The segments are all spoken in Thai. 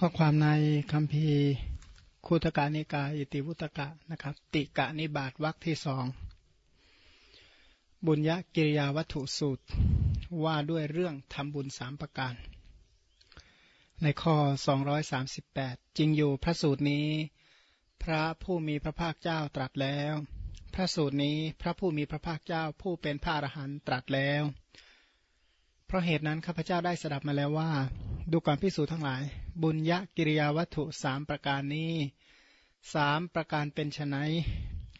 ข้อความในคำพีคูตกานิกาอิติวุตกะนะครับ ติกะนิบาตวรรคที่สองบุญยกิริยาวัตถุสูตรว่าด้วยเรื่องทำบุญสามประการ ในข้อ 238 จริงอยู่พระสูตรนี้ พระผู้มีพระภาคเจ้าตรัสแล้ว พระสูตรนี้พระผู้มีพระภาคเจ้าผู้เป็นพระอรหันต์ตรัสแล้ว เพราะเหตุนั้นข้าพเจ้าได้สดับมาแล้วว่า ดูก่อนพิสูจน์ทั้งหลาย บุญยกิริยาวัตถุสามประการนี้สามประการเป็นไน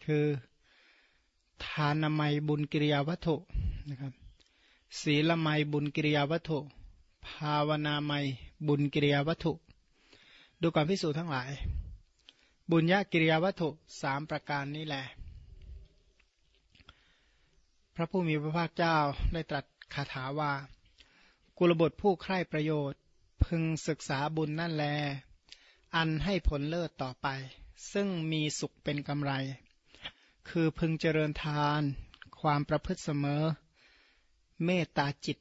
คือทานามัยบุญกิริยาวัตถุนะครับศีลไมยบุญกิริยาวัตถุ ภาวนาไมยบุญกิริยาวัตถุ ดูก่อนพิสูจน์ทั้งหลาย บุญยกิริยาวัตถุสามประการนี้แหละพระผู้มีพระภาคเจ้าได้ตรัสคาถาว่า กุลบุตรผู้ใคร่ประโยชน์ พึงศึกษาบุญนั่นแล อันให้ผลเลิศต่อไป ซึ่งมีสุขเป็นกำไร คือพึงเจริญทาน ความประพฤติเสมอ เมตตาจิต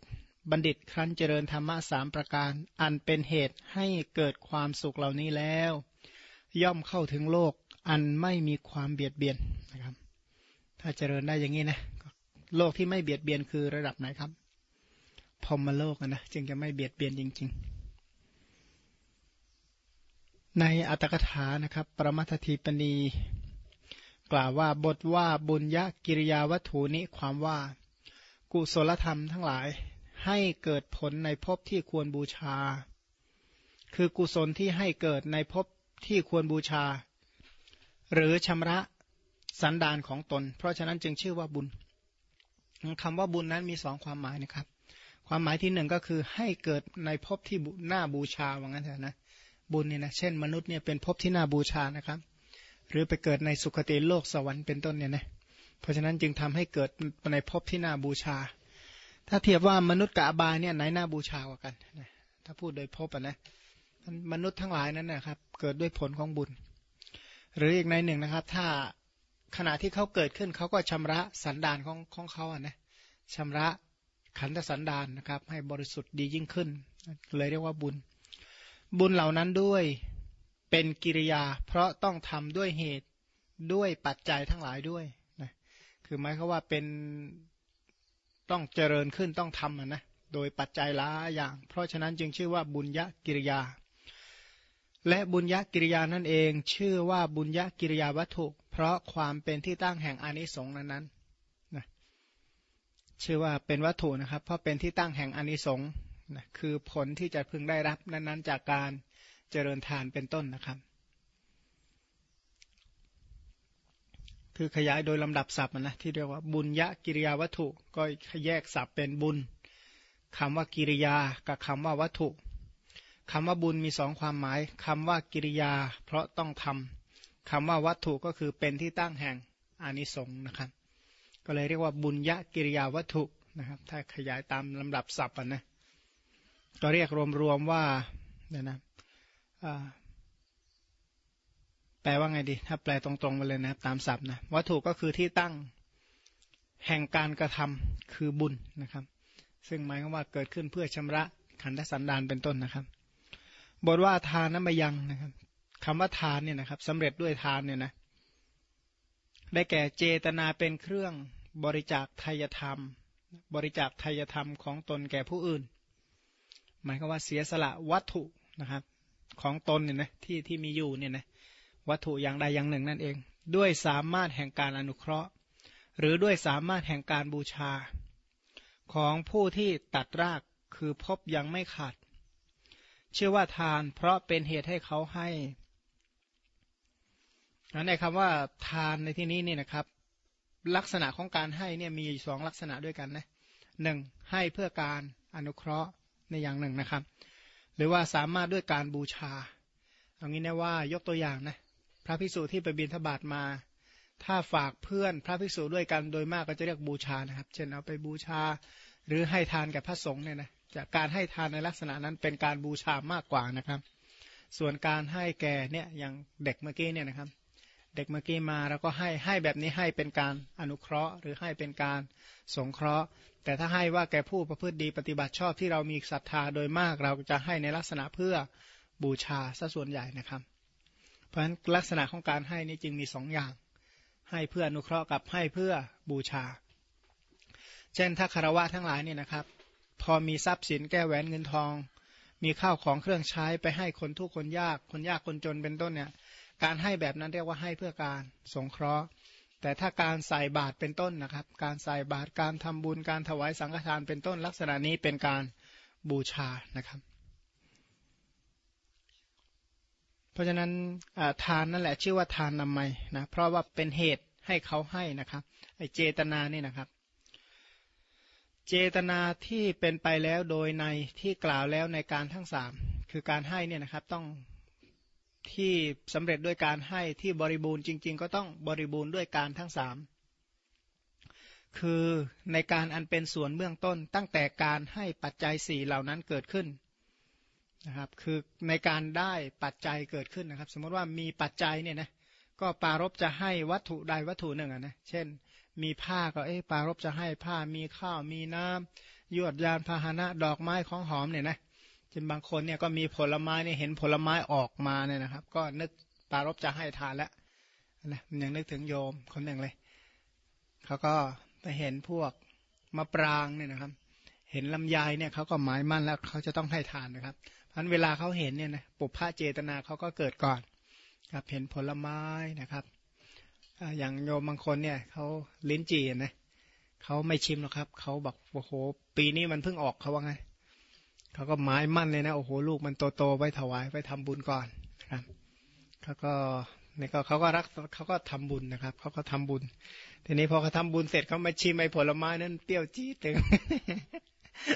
บัณฑิตครั้นเจริญธรรมะสามประการ อันเป็นเหตุให้เกิดความสุขเหล่านี้แล้ว ย่อมเข้าถึงโลกอันไม่มีความเบียดเบียนนะครับ ถ้าเจริญได้อย่างนี้นะโลกที่ไม่เบียดเบียนคือระดับไหนครับพรมโลกนะจึงจะไม่เบียดเบียนจริง ๆ ในอัตถกถานะครับประมัตถีปณี กล่าวว่าบทว่าบุญยกิริยาวัตถุนี้ความว่า กุศลธรรมทั้งหลายให้เกิดผลในภพที่ควรบูชา คือกุศลที่ให้เกิดในภพที่ควรบูชา หรือชำระสันดานของตน เพราะฉะนั้นจึงชื่อว่าบุญคำว่าบุญนั้นมีสองความหมายนะครับ ความหมายที่หนึ่งก็คือให้เกิดในภพที่หน้าบูชาว่างั้นเถอะนะ บุญเนี่ยนะเช่น มนุษย์เนี่ยเป็นภพที่น่าบูชานะครับ หรือไปเกิดในสุคติโลกสวรรค์เป็นต้นเนี่ยนะเพราะฉะนั้นจึงทำให้เกิดในภพที่น่าบูชา ถ้าเทียบว่ามนุษย์กับอบายเนี่ยไหนน่าบูชากว่ากันนะถ้าพูดโดยภพอะนะมนุษย์ทั้งหลายนั้นนะครับเกิดด้วยผลของบุญ หรืออีกในหนึ่งนะครับ ถ้าขณะที่เขาเกิดขึ้นเขาก็ชำระสันดานของของเขาอะนะชำระขันธสันดานนะครับ ให้บริสุทธิ์ดียิ่งขึ้น เลยเรียกว่าบุญ บุญเหล่านั้นด้วยเป็นกิริยา เพราะต้องทำด้วยเหตุด้วยปัจจัยทั้งหลายด้วยนะคือหมายคือว่าเป็นต้องเจริญขึ้นต้องทำนะโดยปัจจัยหละอย่าง เพราะฉะนั้นจึงชื่อว่าบุญยกิริยา และบุญยกิริยานั่นเอง ชื่อว่าบุญยกิริยาวัตถุ เพราะความเป็นที่ตั้งแห่งอานิสงส์นั้นๆนะชื่อว่าเป็นวัตถุนะครับ เพราะเป็นที่ตั้งแห่งอานิสงส์ นะคือผลที่จะพึงได้รับนั้น ๆ จากการเจริญทานเป็นต้นนะครับ คือขยายโดยลำดับศัพท์นะที่เรียกว่าบุญยะกิริยาวัตถุ ก็แยกศัพท์เป็นบุญคำว่ากิริยากับคำว่าวัตถุคำว่าบุญมีสองความหมายคำว่ากิริยา เพราะต้องทำคำว่าวัตถุก็คือเป็นที่ตั้งแห่งอานิสงส์นะครับ ก็เลยเรียกว่าบุญยะกิริยาวัตถุนะครับ ถ้าขยายตามลำดับศัพท์นะ ก็เรียกรวมๆว่าเนี่ยนะแปลว่าไงดี ถ้าแปลตรงๆไปเลยนะตามศัพท์นะวัตถุก็คือที่ตั้งแห่งการกระทำคือบุญนะครับ ซึ่งหมายความว่าเกิดขึ้นเพื่อชำระขันธสันดานเป็นต้นนะครับ บทว่าทานน้ำมยังนะครับคำว่าทานเนี่ยนะครับสำเร็จด้วยทานเนี่ยนะได้แก่เจตนาเป็นเครื่องบริจาคทายธรรม บริจาคทายธรรมของตนแก่ผู้อื่น หมายก็ว่าเสียสละวัตถุนะครับ ของตนเนี่ยนะที่ที่มีอยู่เนี่ยนะวัตถุอย่างใดอย่างหนึ่งนั่นเอง ด้วยสามารถแห่งการอนุเคราะห์ หรือด้วยสามารถแห่งการบูชา ของผู้ที่ตัดรากคือพบยังไม่ขาดเชื่อว่าทานเพราะเป็นเหตุให้เขาให้ในคำว่าทานในที่นี้นี่นะครับ ลักษณะของการให้เนี่ยมีสองลักษณะด้วยกันนะหนึ่งให้เพื่อการอนุเคราะห์ ในอย่างหนึ่งนะครับ หรือว่าสามารถด้วยการบูชาเอางี้นะว่ายกตัวอย่างนะพระภิกษุที่ไปบิณฑบาตมา ถ้าฝากเพื่อนพระภิกษุด้วยกันโดยมากก็จะเรียกบูชานะครับ เช่นเอาไปบูชาหรือให้ทานกับพระสงฆ์เนี่ยนะจากการให้ทานในลักษณะนั้นเป็นการบูชามากกว่านะครับ ส่วนการให้แก่เนี่ยอย่างเด็กเมื่อกี้เนี่ยนะครับ เด็กเมื่อกี้มาเราก็ให้ให้แบบนี้ให้เป็นการอนุเคราะห์ หรือให้เป็นการสงเคราะห์ แต่ถ้าให้ว่าแก่ผู้ประพฤติดีปฏิบัติชอบที่เรามีศรัทธาโดยมากเราจะให้ในลักษณะเพื่อบูชาซะส่วนใหญ่นะครับ เพราะฉะนั้นลักษณะของการให้นี่จึงมีสองอย่าง ให้เพื่ออนุเคราะห์กับให้เพื่อบูชา เช่นถ้าคารวะทั้งหลายเนี่ยนะครับ พอมีทรัพย์สินแก้แหวนเงินทอง มีข้าวของเครื่องใช้ไปให้คนทุกคนยากคนยากคนจนเป็นต้นเนี่ย การให้แบบนั้นเรียกว่าให้เพื่อการสงเคราะห์ แต่ถ้าการใส่บาตรเป็นต้นนะครับ การใส่บาตรการทำบุญการถวายสังฆทานเป็นต้นลักษณะนี้เป็นการบูชานะครับ เพราะฉะนั้นทานนั่นแหละชื่อว่าทานนำไมนะเพราะว่าเป็นเหตุให้เขาให้นะครับไอเจตนานี่นะครับเจตนาที่เป็นไปแล้วโดยในที่กล่าวแล้วในการทั้งสามคือการให้เนี่ยนะครับต้อง ที่สำเร็จด้วยการให้ที่บริบูรณ์จริง ๆ ก็ต้องบริบูรณ์ด้วยการทั้งสามคือในการอันเป็นส่วนเบื้องต้นตั้งแต่การให้ปัจจัยสี่เหล่านั้นเกิดขึ้นนะครับคือในการได้ปัจจัยเกิดขึ้นนะครับ สมมติว่ามีปัจจัยเนี่ยนะก็ปารบจะให้วัตถุใดวัตถุหนึ่งนะเช่น มีผ้าก็เอ๊ะปารบจะให้ผ้ามีข้าวมีน้ำยวดยานพาหนะดอกไม้ของหอมเนี่ยนะเช่นบางคนเนี่ยก็มีผลไม้เนี่ยเห็นผลไม้ออกมาเนี่ยนะครับ ก็นึกปารบจะให้ทานแล้วนะมันยังนึกถึงโยมคนหนึ่งเลยเขาก็ไปเห็นพวกมะปรางเนี่ยนะครับ เห็นลำไยเนี่ยเขาก็หมายมั่นแล้วเขาจะต้องให้ทานนะครับอันเวลาเขาเห็นเนี่ยนะปุพพะเจตนาเขาก็เกิดก่อนครับเห็นผลไม้นะครับอย่างโยมบางคนเนี่ยเขาลิ้นจี่นะเขาไม่ชิมหรอกครับเขาบอกโอ้โหปีนี้มันเพิ่งออกเขาว่าไงเขาก็หมายมั่นเลยนะโอ้โหลูกมันโตๆไว้ถวายไว้ทำบุญก่อนครับเขาก็นี่ก็เขาก็รักเขาก็ทำบุญนะครับเขาก็ทำบุญ ทีนี้พอเขาทาบุญเสร็จเขามาชิมไอ้ผลไม้นั้นเปรี้ยวจี๊ดถึง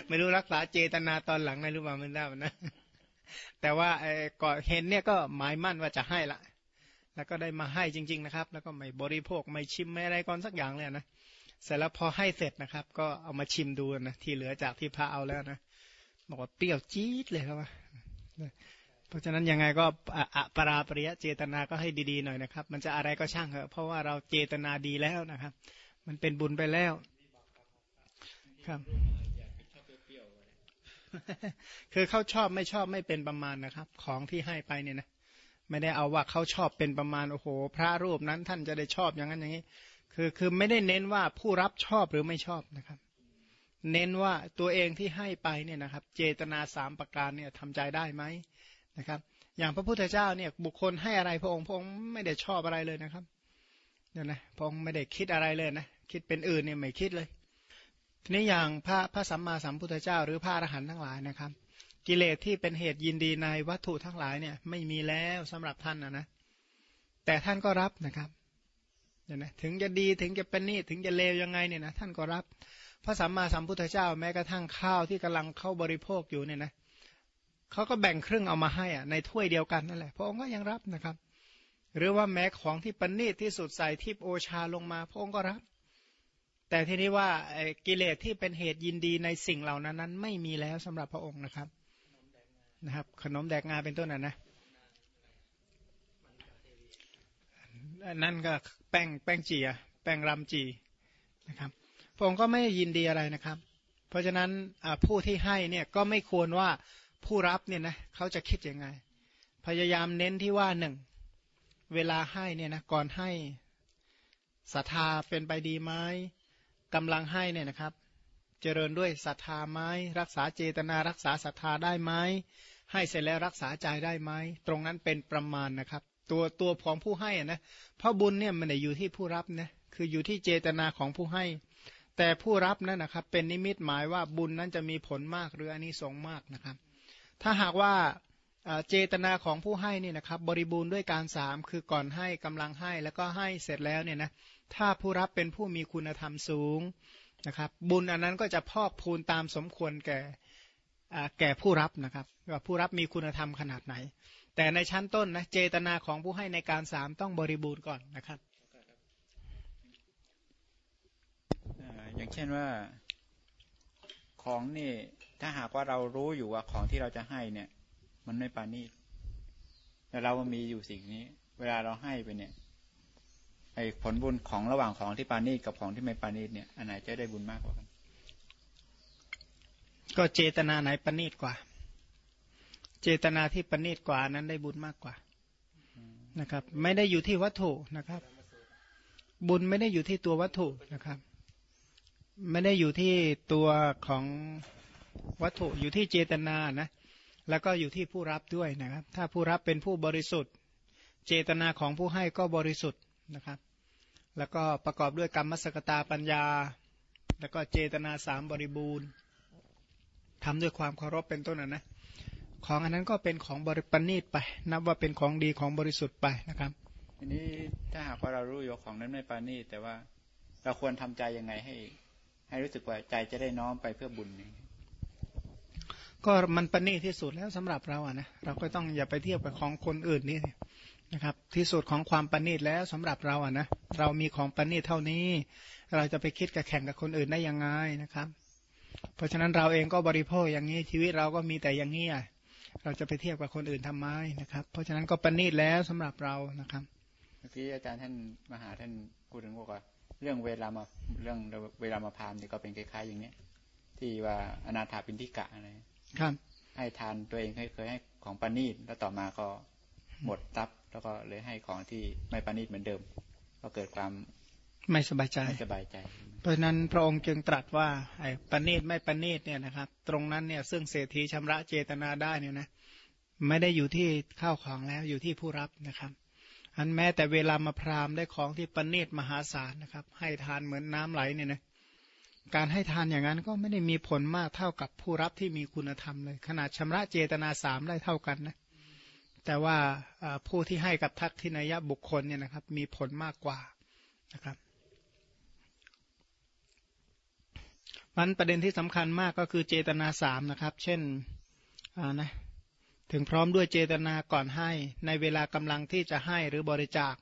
ไม่รู้รักษาเจตนาตอนหลังไงรู้ป่ามันได้นะ แต่ว่าไอ้ก่อเห็นเนี่ยก็หมายมั่นว่าจะให้ละ แล้วก็ได้มาให้จริง ๆ นะครับ แล้วก็ไม่บริโภคไม่ชิมไม่อะไรก่อนสักอย่างเลยนะเสร็จแล้วพอให้เสร็จนะครับ ก็เอามาชิมดูนะที่เหลือจากที่พระเอาแล้วนะ บอกว่าเปรี้ยวจี๊ดเลยครับว่าเพราะฉะนั้นยังไงก็อะปราปริยะเจตนาก็ให้ดีๆหน่อยนะครับ มันจะอะไรก็ช่างเถอะเพราะว่าเราเจตนาดีแล้วนะครับ มันเป็นบุญไปแล้ว ครับคือเขาชอบไม่ชอบไม่เป็นประมาณนะครับ ของที่ให้ไปเนี่ยนะไม่ได้เอาว่าเขาชอบเป็นประมาณโอ้โห พระรูปนั้นท่านจะได้ชอบอย่างนั้นอย่างนี้ คือคือไม่ได้เน้นว่าผู้รับชอบหรือไม่ชอบนะครับ เน้นว่าตัวเองที่ให้ไปเนี่ยนะครับ เจตนาสามประการเนี่ยทำใจได้ไหมนะครับ อย่างพระพุทธเจ้าเนี่ยบุคคลให้อะไรพระองค์พระองค์ไม่ได้ชอบอะไรเลยนะครับเนี่ยนะพระองค์ไม่ได้คิดอะไรเลยนะคิดเป็นอื่นเนี่ยไม่คิดเลย ทีนี้อย่างพระพระสัมมาสัมพุทธเจ้า หรือพระอรหันต์ทั้งหลายนะครับ กิเลสที่เป็นเหตุยินดีในวัตถุทั้งหลายเนี่ยไม่มีแล้วสำหรับท่านนะนะแต่ท่านก็รับนะครับเนี่ยนะถึงจะดีถึงจะเป็นนี่ถึงจะเลวยังไงเนี่ยนะท่านก็รับ พระสัมมาสัมพุทธเจ้าแม้กระทั่งข้าวที่กำลังเข้าบริโภคอยู่เนี่ยนะเขาก็แบ่งครึ่งเอามาให้อะในถ้วยเดียวกันนั่นแหละพระองค์ก็ยังรับนะครับ หรือว่าแม้ของที่ปณีตที่สุดใส่ทิพโอชาลงมา พระองค์ก็รับ แต่ทีนี้ว่ากิเลสที่เป็นเหตุยินดีในสิ่งเหล่านั้นนั้น ไม่มีแล้วสำหรับพระองค์นะครับนะครับ ขนมแดกงาเป็นต้นนะนะนั่นก็แป้งแป้งจีอะแป้งรำจีนะครับ พระองค์ก็ไม่ยินดีอะไรนะครับ เพราะฉะนั้นผู้ที่ให้เนี่ยก็ไม่ควรว่าผู้รับเนี่ยนะเขาจะคิดยังไง พยายามเน้นที่ว่าหนึ่งเวลาให้เนี่ยนะก่อนให้ศรัทธาเป็นไปดีไหมกำลังให้เนี่ยนะครับ เจริญด้วยศรัทธาไหมรักษาเจตนารักษาศรัทธาได้ไหมให้เสร็จแล้วรักษาใจได้ไหมตรงนั้นเป็นประมาณนะครับ ตัวตัวของผู้ให้นะเพราะบุญเนี่ยมันอยู่ที่ผู้รับนะคืออยู่ที่เจตนาของผู้ให้ แต่ผู้รับนั่นนะครับ เป็นนิมิตหมายว่าบุญนั้นจะมีผลมากหรืออันนี้สงมากนะครับ ถ้าหากว่าเจตนาของผู้ให้นี่นะครับ บริบูรณ์ด้วยการสามคือก่อนให้กำลังให้แล้วก็ให้เสร็จแล้วเนี่ยนะถ้าผู้รับเป็นผู้มีคุณธรรมสูงนะครับ บุญอันนั้นก็จะพอกพูนตามสมควรแก่แก่ผู้รับนะครับว่าผู้รับมีคุณธรรมขนาดไหน แต่ในชั้นต้นนะเจตนาของผู้ให้ในการสามต้องบริบูรณ์ก่อนนะครับ อย่างเช่นว่าของนี่ถ้าหากว่าเรารู้อยู่ว่าของที่เราจะให้เนี่ย มันไม่ปานีแต่เรามีอยู่สิ่งนี้ เวลาเราให้ไปเนี่ยไอ้ผลบุญของระหว่างของที่ปานีกับของที่ไม่ปานีเนี่ยอันไหนจะได้บุญมากกว่ากัน ก็เจตนาไหนปานีกว่า เจตนาที่ประณีตกว่านั้นได้บุญมากกว่านะครับ ไม่ได้อยู่ที่วัตถุนะครับ บุญไม่ได้อยู่ที่ตัววัตถุนะครับ ไม่ได้อยู่ที่ตัวของวัตถุอยู่ที่เจตนานะ แล้วก็อยู่ที่ผู้รับด้วยนะครับ ถ้าผู้รับเป็นผู้บริสุทธิ์ เจตนาของผู้ให้ก็บริสุทธิ์นะครับ แล้วก็ประกอบด้วยกรรมสกตาปัญญา แล้วก็เจตนาสามบริบูรณ์ทำด้วยความเคารพเป็นต้นนะนะของอันนั้นก็เป็นของบริปณีตไป นับว่าเป็นของดีของบริสุทธิ์ไปนะครับทีนี้ถ้าหากว่าเรารู้อยู่ของนั้นไม่ปาณีตแต่ว่าเราควรทำใจยังไงให้ ให้รู้สึกว่าใจจะได้น้อมไปเพื่อบุญนี่ก็มันปณีตที่สุดแล้วสำหรับเราอะนะเราก็ต้องอย่าไปเทียบกับของคนอื่นนี่นะครับ ที่สุดของความปณีตแล้วสำหรับเราอะนะเรามีของปณีตเท่านี้ เราจะไปคิดกับแข่งกับคนอื่นได้ยังไงนะครับ เพราะฉะนั้นเราเองก็บริโภคอย่างนี้ชีวิตเราก็มีแต่อย่างนี้อะเราจะไปเทียบกับคนอื่นทำไมนะครับ เพราะฉะนั้นก็ปณีตแล้วสำหรับเรานะครับเมื่อกี้อาจารย์ท่านมหาท่านพูดถึงบอกว่า เรื่องเวลามาเรื่องเวลามาพามนี่ก็เป็นคล้ายๆอย่างเนี้ย ที่ว่าอนาถาปินทิกะอะไรครับ ให้ทานตัวเองเคยให้ของปานีตแล้วต่อมาก็หมดทรัพย์ แล้วก็เลยให้ของที่ไม่ปานีตเหมือนเดิม ก็เกิดความไม่สบายใจไม่สบายใจ เพราะนั้นพระองค์จึงตรัสว่าไอ้ปณีตไม่ปณีตเนี่ยนะครับ ตรงนั้นเนี่ยซึ่งเศรษฐีชำระเจตนาได้เนี่ยนะ ไม่ได้อยู่ที่ข้าวของแล้วอยู่ที่ผู้รับนะครับ อันแม้แต่เวลามาพรามได้ของที่ปณีตมหาศาลนะครับ ให้ทานเหมือนน้ำไหลเนี่ยนะการให้ทานอย่างนั้นก็ไม่ได้มีผลมากเท่ากับผู้รับที่มีคุณธรรมเลย ขนาดชำระเจตนาสามได้เท่ากันนะแต่ว่าผู้ที่ให้กับทักทินายบุคคลเนี่ยนะครับ มีผลมากกว่านะครับมันประเด็นที่สำคัญมากก็คือเจตนาสามนะครับ เช่นนะ ถึงพร้อมด้วยเจตนาก่อนให้ ในเวลากำลังที่จะให้หรือบริจาค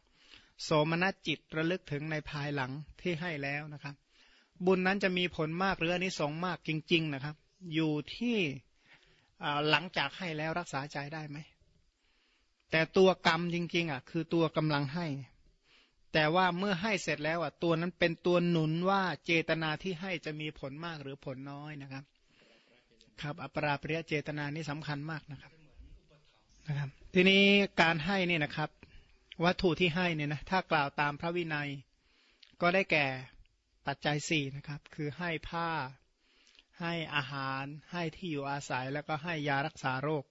โสมนัสจิตระลึกถึงในภายหลังที่ให้แล้วนะครับ บุญนั้นจะมีผลมากหรืออนนิสงส์มากจริง ๆนะครับ อยู่ที่หลังจากให้แล้วรักษาใจได้ไหม แต่ตัวกรรมจริง ๆอะคือตัวกำลังให้ แต่ว่าเมื่อให้เสร็จแล้วอะตัวนั้นเป็นตัวหนุนว่าเจตนาที่ให้จะมีผลมากหรือผลน้อยนะครับ ครับ อปราปริยเจตนานี่สำคัญมากนะครับ นะครับทีนี้การให้นี่นะครับ วัตถุที่ให้เนี่ยนะถ้ากล่าวตามพระวินัย ก็ได้แก่ปัจจัยสี่นะครับ คือให้ผ้า ให้อาหาร ให้ที่อยู่อาศัย แล้วก็ให้ยารักษาโรค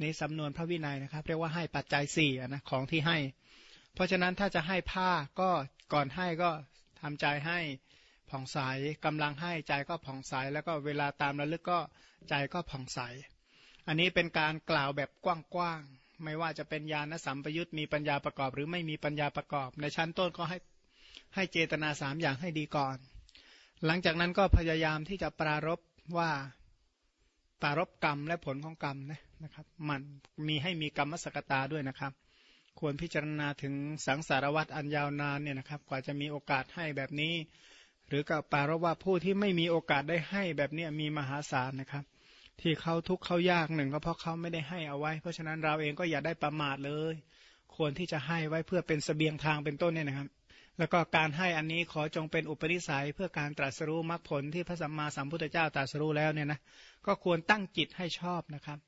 ในสำนวนพระวินัยนะครับ เรียกว่าให้ปัจจัยสี่นะของที่ให้ เพราะฉะนั้นถ้าจะให้ผ้าก็ก่อนให้ก็ทำใจให้ผ่องใสกำลังให้ใจก็ผ่องใสแล้วก็เวลาตามระลึกก็ใจก็ผ่องใส อันนี้เป็นการกล่าวแบบกว้างๆ ไม่ว่าจะเป็นญาณสัมปยุตมีปัญญาประกอบ หรือไม่มีปัญญาประกอบ ในชั้นต้นก็ให้ให้เจตนาสามอย่างให้ดีก่อน หลังจากนั้นก็พยายามที่จะปรารบว่าปรารบกรรมและผลของกรรมนะนะครับ มันมีให้มีกรรมสกตาด้วยนะครับ ควรพิจารณาถึงสังสารวัตรอันยาวนานเนี่ยนะครับ กว่าจะมีโอกาสให้แบบนี้ หรือกับปารบว่าผู้ที่ไม่มีโอกาสได้ให้แบบนี้มีมหาศาลนะครับ ที่เขาทุกข์เขายากหนึ่งก็เพราะเขาไม่ได้ให้เอาไว้ เพราะฉะนั้นเราเองก็อย่าได้ประมาทเลย ควรที่จะให้ไว้เพื่อเป็นสเสบียงทางเป็นต้นเนี่ยนะครับ แล้วก็การให้อันนี้ขอจงเป็นอุปนิสัยเพื่อการตรัสรู้มรรคผลที่พระสัมมาสัมพุทธเจ้าตรัสรู้แล้วเนี่ยนะก็ควรตั้งจิตให้ชอบนะครับ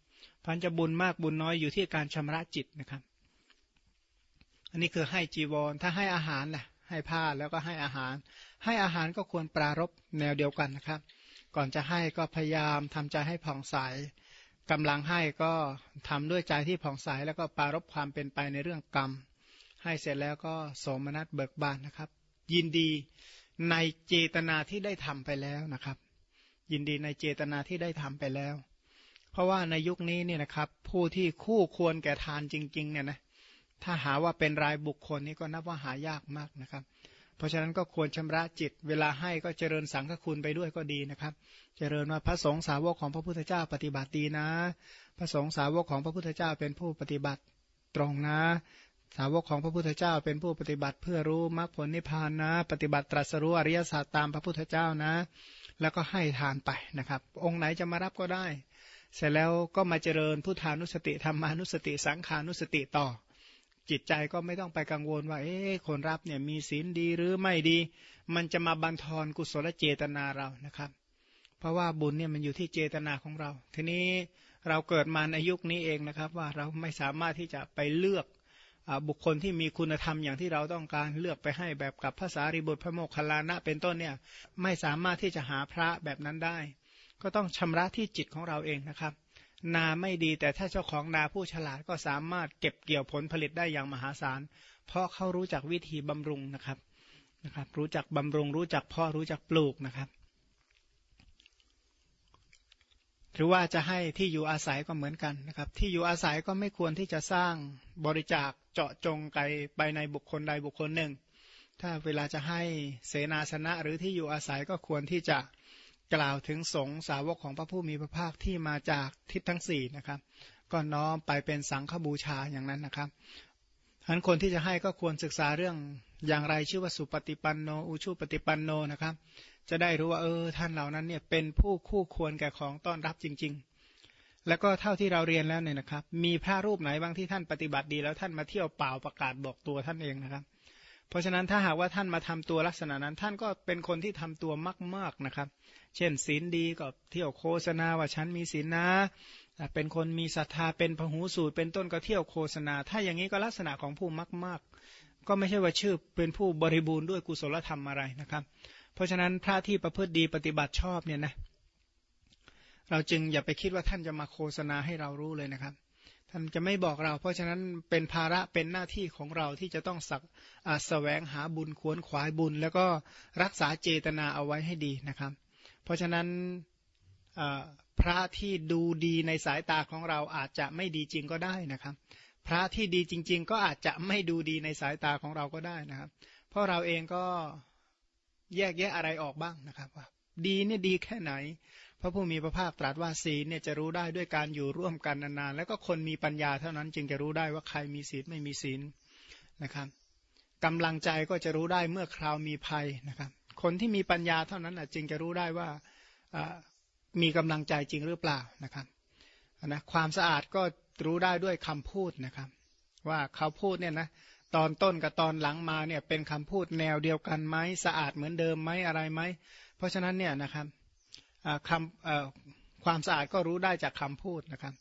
พันจะบุญมากบุญน้อยอยู่ที่การชำระจิตนะครับ อันนี้คือให้จีวร ถ้าให้อาหารนะให้ผ้าแล้วก็ให้อาหาร ให้อาหารก็ควรปรารบแนวเดียวกันนะครับ ก่อนจะให้ก็พยายามทำใจให้ผ่องใสกำลังให้ก็ทำด้วยใจที่ผ่องใสแล้วก็ปารบความเป็นไปในเรื่องกรรม ให้เสร็จแล้วก็โสมนัสเบิกบานนะครับ ยินดีในเจตนาที่ได้ทำไปแล้วนะครับ ยินดีในเจตนาที่ได้ทำไปแล้ว เพราะว่าในยุคนี้เนี่ยนะครับ ผู้ที่คู่ควรแก่ทานจริง ๆ เนี่ยนะถ้าหาว่าเป็นรายบุคคลนี่ก็นับว่าหายากมากนะครับ เพราะฉะนั้นก็ควรชำระจิต เวลาให้ก็เจริญสังฆคุณไปด้วยก็ดีนะครับ เจริญว่าพระสงฆ์สาวกของพระพุทธเจ้าปฏิบัติดีนะ พระสงฆ์สาวกของพระพุทธเจ้าเป็นผู้ปฏิบัติตรงนะ สาวกของพระพุทธเจ้าเป็นผู้ปฏิบัติเพื่อรู้มรรคผลนิพพานนะ ปฏิบัติตรัสรู้อริยศาสตร์ตามพระพุทธเจ้านะ แล้วก็ให้ทานไปนะครับ องค์ไหนจะมารับก็ได้ เสร็จแล้วก็มาเจริญพุทธานุสติธรรมานุสติสังขานุสติต่อ จิตใจก็ไม่ต้องไปกังวลว่า เอ๊ะคนรับเนี่ยมีศีลดีหรือไม่ดี มันจะมาบันทอนกุศลเจตนาเรานะครับ เพราะว่าบุญเนี่ยมันอยู่ที่เจตนาของเรา ทีนี้เราเกิดมาในยุคนี้เองนะครับ ว่าเราไม่สามารถที่จะไปเลือกบุคคลที่มีคุณธรรมอย่างที่เราต้องการเลือกไปให้แบบกับภาษาริบุตรพระโมคคัลลานะเป็นต้นเนี่ยไม่สามารถที่จะหาพระแบบนั้นได้ ก็ต้องชำระที่จิตของเราเองนะครับ นาไม่ดีแต่ถ้าเจ้าของนาผู้ฉลาดก็สามารถเก็บเกี่ยวผลผลิตได้อย่างมหาศาล เพราะเขารู้จักวิธีบำรุงนะครับนะครับ รู้จักบำรุง รู้จักพ่อรู้จักปลูกนะครับหรือว่าจะให้ที่อยู่อาศัยก็เหมือนกันนะครับ ที่อยู่อาศัยก็ไม่ควรที่จะสร้างบริจาคเจาะจงไกไปในบุคคลใดบุคคลหนึ่ง ถ้าเวลาจะให้เสนาสนะหรือที่อยู่อาศัยก็ควรที่จะ กล่าวถึงสงสาวกของพระผู้มีพระภาคที่มาจากทิศทั้งสี่นะครับ ก็น้อมไปเป็นสังฆบูชาอย่างนั้นนะครับฉะนั้นคนที่จะให้ก็ควรศึกษาเรื่องอย่างไรชื่อว่าสุปฏิปันโนอุชุปฏิปันโนนะครับ จะได้รู้ว่าเออท่านเหล่านั้นเนี่ยเป็นผู้คู่ควรแก่ของต้อนรับจริง ๆ แล้วก็เท่าที่เราเรียนแล้วเนี่ยนะครับ มีพระรูปไหนบ้างที่ท่านปฏิบัติดี แล้วท่านมาเที่ยวเปล่าประกาศบอกตัวท่านเองนะครับ เพราะฉะนั้นถ้าหากว่าท่านมาทำตัวลักษณะนั้น ท่านก็เป็นคนที่ทำตัวมากๆนะครับ เช่นศีลดีก็เที่ยวโฆษณาว่าฉันมีศีลนะ เป็นคนมีศรัทธาเป็นพหูสูตร เป็นต้นก็เที่ยวโฆษณา ถ้าอย่างนี้ก็ลักษณะของผู้มากๆ ก็ไม่ใช่ว่าชื่อเป็นผู้บริบูรณ์ด้วยกุศลธรรมอะไรนะครับ เพราะฉะนั้นพระที่ประพฤติดีปฏิบัติชอบเนี่ยนะเราจึงอย่าไปคิดว่าท่านจะมาโฆษณาให้เรารู้เลยนะครับ ท่านจะไม่บอกเรา เพราะฉะนั้นเป็นภาระเป็นหน้าที่ของเราที่จะต้องสักแสวงหาบุญควรขวายบุญ แล้วก็รักษาเจตนาเอาไว้ให้ดีนะครับ เพราะฉะนั้นพระที่ดูดีในสายตาของเราอาจจะไม่ดีจริงก็ได้นะครับ พระที่ดีจริง ๆ ก็อาจจะไม่ดูดีในสายตาของเราก็ได้นะครับ เพราะเราเองก็แยกแยะอะไรออกบ้างนะครับว่าดีเนี่ยดีแค่ไหน พระผู้มีพระภาคตรัสว่าศีลเนี่ยจะรู้ได้ด้วยการอยู่ร่วมกันนานๆ แล้วก็คนมีปัญญาเท่านั้นจึงจะรู้ได้ว่าใครมีศีลไม่มีศีลนะครับกำลังใจก็จะรู้ได้เมื่อคราวมีภัยนะครับคนที่มีปัญญาเท่านั้นจึงจะรู้ได้ว่ามีกำลังใจจริงหรือเปล่านะครับนะความสะอาดก็รู้ได้ด้วยคำพูดนะครับ ว่าเขาพูดเนี่ยนะตอนต้นกับตอนหลังมาเนี่ยเป็นคำพูดแนวเดียวกันไหมสะอาดเหมือนเดิมไหมอะไรไหมเพราะฉะนั้นเนี่ยนะครับ คำความสะอาดก็รู้ได้จากคำพูดนะครับ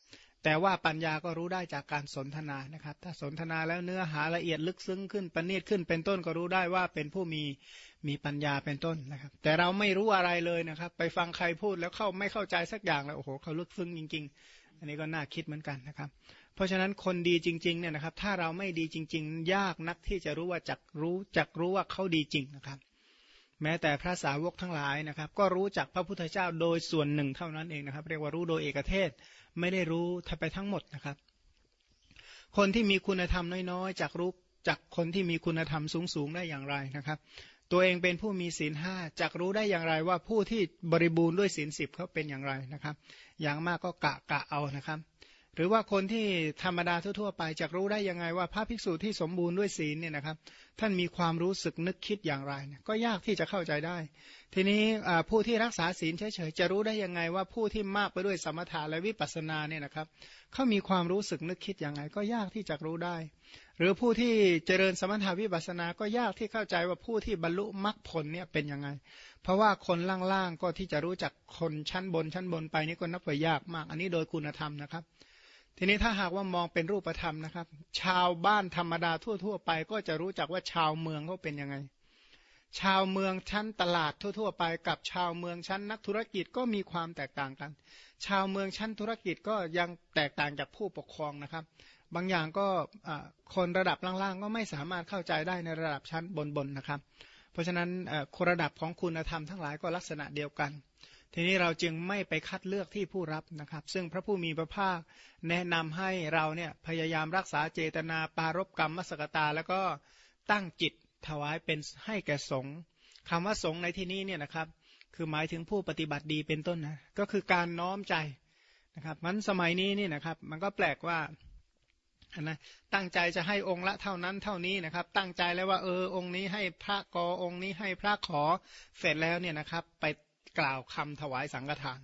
แต่ว่าปัญญาก็รู้ได้จากการสนทนานะครับ ถ้าสนทนาแล้วเนื้อหาละเอียดลึกซึ้งขึ้นประณีตขึ้นเป็นต้นก็รู้ได้ว่าเป็นผู้มีมีปัญญาเป็นต้นนะครับ แต่เราไม่รู้อะไรเลยนะครับ ไปฟังใครพูดแล้วเข้าไม่เข้าใจสักอย่างแล้วโอ้โหเขาลึกซึ้งจริง ๆ อันนี้ก็น่าคิดเหมือนกันนะครับเพราะฉะนั้นคนดีจริงๆเนี่ยนะครับถ้าเราไม่ดีจริง ๆ ยากนักที่จะรู้ว่าจักรู้จักรู้ว่าเขาดีจริงนะครับ แม้แต่พระสาวกทั้งหลายนะครับ ก็รู้จักพระพุทธเจ้าโดยส่วนหนึ่งเท่านั้นเองนะครับ เรียกว่ารู้โดยเอกเทศไม่ได้รู้ถ้าไปทั้งหมดนะครับ คนที่มีคุณธรรมน้อยๆจักรู้จากคนที่มีคุณธรรมสูงๆได้อย่างไรนะครับ ตัวเองเป็นผู้มีศีลห้าจักรู้ได้อย่างไรว่าผู้ที่บริบูรณ์ด้วยศีลสิบเขาเป็นอย่างไรนะครับ อย่างมากก็กะกะเอานะครับ หรือว่าคนที่ธรรมดาทั่วๆไปจะรู้ได้ยังไงว่าพระภิกษุที่สมบูรณ์ด้วยศีลเนี่ยนะครับ ท่านมีความรู้สึกนึกคิดอย่างไร ก็ยากที่จะเข้าใจได้ ทีนี้ผู้ที่รักษาศีลเฉยๆจะรู้ได้ยังไงว่าผู้ที่มากไปด้วยสมถะและวิปัสสนาเนี่ยนะครับเขามีความรู้สึกนึกคิดอย่างไรก็ยากที่จะรู้ได้ หรือผู้ที่เจริญสมถาวิปัสสนา ก็ยากที่เข้าใจว่าผู้ที่บรรลุมรรคผลเนี่ยเป็นยังไง เพราะว่าคนล่างๆก็ที่จะรู้จักคนชั้นบนชั้นบนไปนี่ก็นับว่ายากมาก อันนี้โดยคุณธรรมนะครับ ทีนี้ถ้าหากว่ามองเป็นรูปธรรมนะครับ ชาวบ้านธรรมดาทั่ว ๆ ไป ก็จะรู้จักว่าชาวเมืองเขาเป็นยังไง ชาวเมืองชั้นตลาดทั่ว ๆ ไป กับชาวเมืองชั้นนักธุรกิจก็มีความแตกต่างกัน ชาวเมืองชั้นธุรกิจก็ยังแตกต่างจากผู้ปกครองนะครับ บางอย่างก็คนระดับล่างๆ ก็ไม่สามารถเข้าใจได้ในระดับชั้นบนๆนะครับ เพราะฉะนั้นคนระดับของคุณธรรมทั้งหลายก็ลักษณะเดียวกัน ทีนี้เราจึงไม่ไปคัดเลือกที่ผู้รับนะครับ ซึ่งพระผู้มีพระภาคแนะนำให้เราเนี่ยพยายามรักษาเจตนาปารบกรรมมสกตา แล้วก็ตั้งจิตถวายเป็นให้แก่สงฆ์คำว่าสงฆ์ในที่นี้เนี่ยนะครับ คือหมายถึงผู้ปฏิบัติดีเป็นต้นนะก็คือการน้อมใจนะครับมันสมัยนี้นี่นะครับ มันก็แปลกว่านะตั้งใจจะให้องค์ละเท่านั้นเท่านี้นะครับ ตั้งใจแล้วว่าเออองค์นี้ให้พระกอองค์นี้ให้พระขอเสร็จแล้วเนี่ยนะครับ ไป กล่าวคำถวายสังฆทาน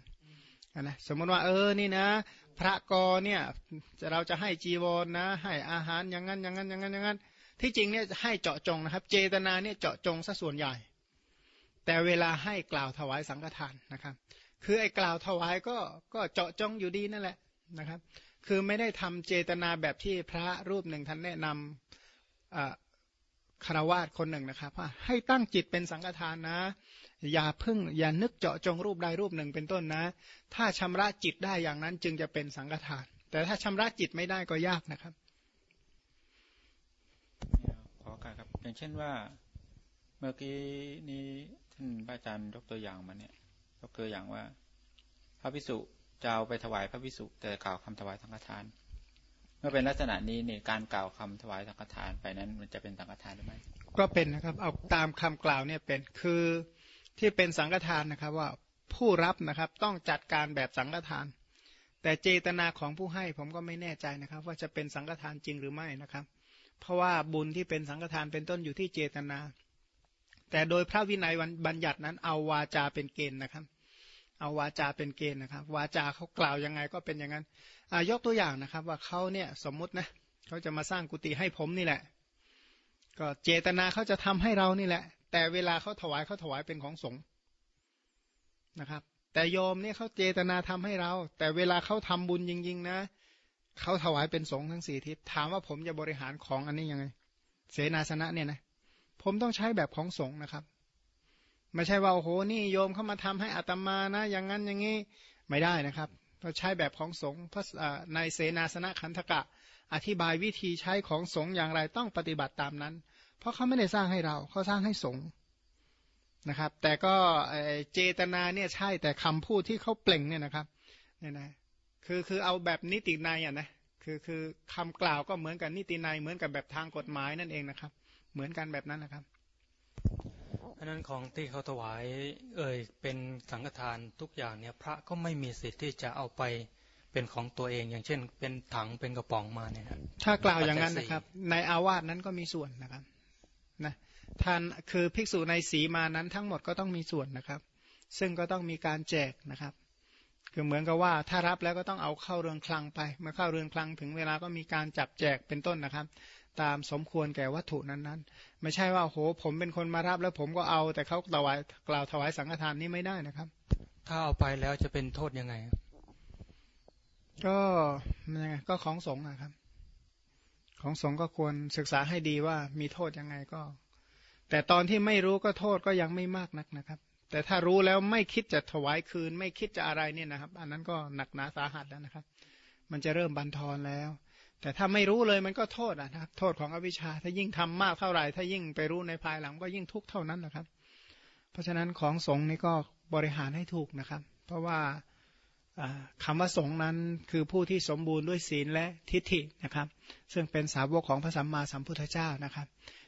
นะสมมติว่าเออนี่นะ พระกรเนี่ยจะเราจะให้จีวรนนะ ให้อาหารอย่างนั้นอย่างนั้นอย่างนั้นอย่างนั้น ที่จริงเนี่ยให้เจาะจงนะครับ เจตนาเนี่ยเจาะจงซะส่วนใหญ่ แต่เวลาให้กล่าวถวายสังฆทานนะครับ คือไอ้กล่าวถวายก็ก็เจาะจงอยู่ดีนั่นแหละนะครับ คือไม่ได้ทำเจตนาแบบที่พระรูปหนึ่งท่านแนะนำ คารวาสคนหนึ่งนะครับว่าให้ตั้งจิตเป็นสังฆทานนะ อย่าพึ่งอย่านึกเจาะจงรูปใดรูปหนึ่งเป็นต้นนะ ถ้าชำระจิตได้อย่างนั้นจึงจะเป็นสังฆทาน แต่ถ้าชำระจิตไม่ได้ก็ยากนะครับขอการครับ อย่างเช่นว่าเมื่อกี้นี้ท่านอาจารย์ยกตัวอย่างมาเนี่ยยกตัวอย่างว่า พระพิสุจะเอาไปถวายพระพิสุแต่กล่าวคำถวายสังฆทาน มื่อเป็นลักษณะนี้เนี่ยการกล่าวคำถวายสังฆทานไปนั้น มันจะเป็นสังฆทานหรือไม่ก็เป็นนะครับ เอาตามคำกล่าวเนี่ยเป็นคือที่เป็นสังฆทานนะครับ ว่าผู้รับนะครับต้องจัดการแบบสังฆทาน แต่เจตนาของผู้ให้ผมก็ไม่แน่ใจนะครับ ว่าจะเป็นสังฆทานจริงหรือไม่นะครับ เพราะว่าบุญที่เป็นสังฆทานเป็นต้นอยู่ที่เจตนา แต่โดยพระวินัยบัญญัตินั้นเอาวาจาเป็นเกณฑ์นะครับ เอาวาจาเป็นเกณฑ์นะครับ วาจาเขากล่าวยังไงก็เป็นอย่างนั้นยกตัวอย่างนะครับว่าเขาเนี่ยสมมุตินะเขาจะมาสร้างกุฏิให้ผมนี่แหละ ก็เจตนาเขาจะทำให้เรานี่แหละ แต่เวลาเขาถวายเขาถวายเป็นของสงฆ์นะครับ แต่โยมเนี่ยเขาเจตนาทำให้เรา แต่เวลาเขาทำบุญจริงๆนะเขาถวายเป็นสงฆ์ทั้งสี่ทิศถามว่าผมจะบริหารของอันนี้ยังไง เสนาสนะเนี่ยนะผมต้องใช้แบบของสงฆ์นะครับ ไม่ใช่ว่าโอ้โหนี่โยมเข้ามาทำให้อัตมานะ อย่างนั้นอย่างนี้ไม่ได้นะครับเราใช้แบบของสงฆ์ในเสนาสนะขันธกะ อธิบายวิธีใช้ของสงฆ์อย่างไรต้องปฏิบัติตามนั้น เพราะเขาไม่ได้สร้างให้เราเขาสร้างให้สงฆ์นะครับ แต่ก็เจตนาเนี่ยใช่แต่คำพูดที่เขาเปล่งเนี่ยนะครับเนี่ยนะคือคือเอาแบบนิติในอะนะคือคือคำกล่าวก็เหมือนกับนิติในเหมือนกับแบบทางกฎหมายนั่นเองนะครับ เหมือนกันแบบนั้นนะครับ ราะนั้นของที่เขาถวาย เอ่ยเป็นสังฆทานทุกอย่างเนี่ย พระก็ไม่มีสิทธิ์ที่จะเอาไปเป็นของตัวเอง อย่างเช่น เป็นถังเป็นกระป๋องมาเนี่ยนะถ้ากล่าวอย่างนั้นนะครับ ในอาวาสนั้นก็มีส่วนนะครับนะท่านคือภิกษุในสีมานั้นทั้งหมดก็ต้องมีส่วนนะครับ ซึ่งก็ต้องมีการแจกนะครับ คือเหมือนกับว่าถ้ารับแล้วก็ต้องเอาเข้าเรืองคลังไป เมื่อเข้าเรืองคลังถึงเวลาก็มีการจับแจกเป็นต้นนะครับ ตามสมควรแก่วัตถุนั้นๆ ไม่ใช่ว่าโหผมเป็นคนมารับแล้วผมก็เอา แต่เขาถวายกล่าวถวายสังฆทานนี้ไม่ได้นะครับ ถ้าเอาไปแล้วจะเป็นโทษยังไง ก็ยังไงก็ของสงฆ์นะครับ ของสงฆ์ก็ควรศึกษาให้ดีว่ามีโทษยังไงก็ แต่ตอนที่ไม่รู้ก็โทษก็ยังไม่มากนักนะครับ แต่ถ้ารู้แล้วไม่คิดจะถวายคืน ไม่คิดจะอะไรเนี่ยนะครับ อันนั้นก็หนักหนาสาหัสแล้วนะครับ มันจะเริ่มบันทอนแล้ว แต่ถ้าไม่รู้เลยมันก็โทษนะครับโทษของอวิชชา ถ้ายิ่งทำมากเท่าไหร่ ถ้ายิ่งไปรู้ในภายหลังก็ยิ่งทุกข์เท่านั้นนะครับ เพราะฉะนั้นของสงฆ์นี่ก็บริหารให้ถูกนะครับ เพราะว่าคำว่าสงฆ์นั้นคือผู้ที่สมบูรณ์ด้วยศีลและทิฏฐินะครับ ซึ่งเป็นสาวกของพระสัมมาสัมพุทธเจ้านะครับ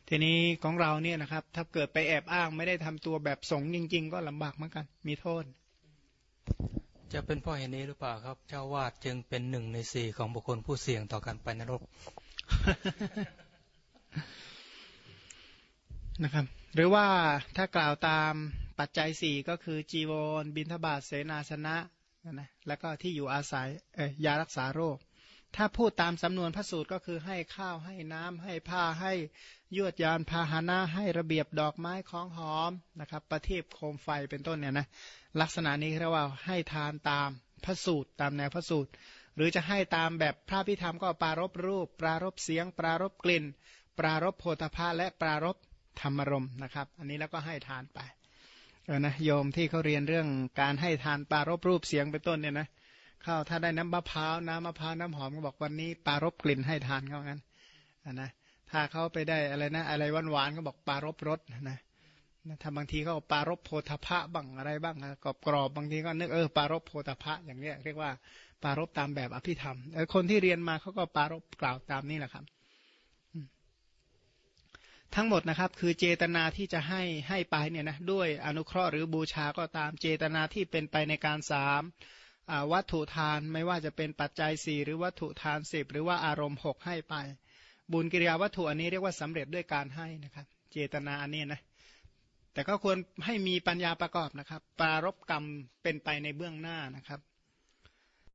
ทีนี้ของเราเนี่ยนะครับ ถ้าเกิดไปแอบอ้างไม่ได้ทำตัวแบบสงฆ์จริง ๆ ก็ลำบากเหมือนกัน มีโทษ จะเป็นเพราะเหตุนี้หรือเปล่าครับ เจ้าวาดจึงเป็นหนึ่งในสี่ของบุคคลผู้เสี่ยงต่อการไปนรกนะครับ หรือว่าถ้ากล่าวตามปัจจัยสี่ก็คือจีวรบินทบาทเสนาสนะนะแล้วก็ที่อยู่อาศัยเอ่ยารักษาโรค ถ้าพูดตามสำนวนพระสูตรก็คือให้ข้าวให้น้ำให้ผ้าให้ยวดยานพาหนะให้ระเบียบดอกไม้ของหอมนะครับ ประทีปโคมไฟเป็นต้นเนี่ยนะลักษณะนี้เรียกว่าให้ทานตามพระสูตรตามแนวพระสูตร หรือจะให้ตามแบบพระพิธรรมก็ปรารบรูป ปรารบเสียง ปรารบกลิ่น ปรารบโพธภาและปรารบธรรมรมนะครับ อันนี้แล้วก็ให้ทานไปเออนะโยมที่เขาเรียนเรื่องการให้ทานปรารบรูปเสียงเป็นต้นเนี่ยนะเข้าถ้าได้น้ำมะพร้าวน้ำมะพร้าวน้ำหอมก็บอกวันนี้ปารบกลิ่นให้ทานเขางั้นนะถ้าเขาไปได้อะไรนะ อะไรหวานๆก็บอกปารบรสนะถ้าบางทีก็ปารบโพธพะบ้างอะไรบ้างกรอบกรอบบางทีก็นึกเออปารบโพธพะอย่างเนี้ยเรียกว่าปารบตามแบบอภิธรรมคนที่เรียนมาเขาก็ปารบกล่าวตามนี้แหละครับทั้งหมดนะครับคือเจตนาที่จะให้ให้ไปเนี่ยนะด้วยอนุเคราะห์หรือบูชาก็ตามเจตนาที่เป็นไปในการสาม วัตถุทานไม่ว่าจะเป็นปัจจัยสี่หรือวัตถุทานสิบหรือว่าอารมณ์หกให้ไป บุญกิริยาวัตถุอันนี้เรียกว่าสำเร็จด้วยการให้นะครับเจตนาอันนี้นะแต่ก็ควรให้มีปัญญาประกอบนะครับ ปารบกรรมเป็นไปในเบื้องหน้านะครับ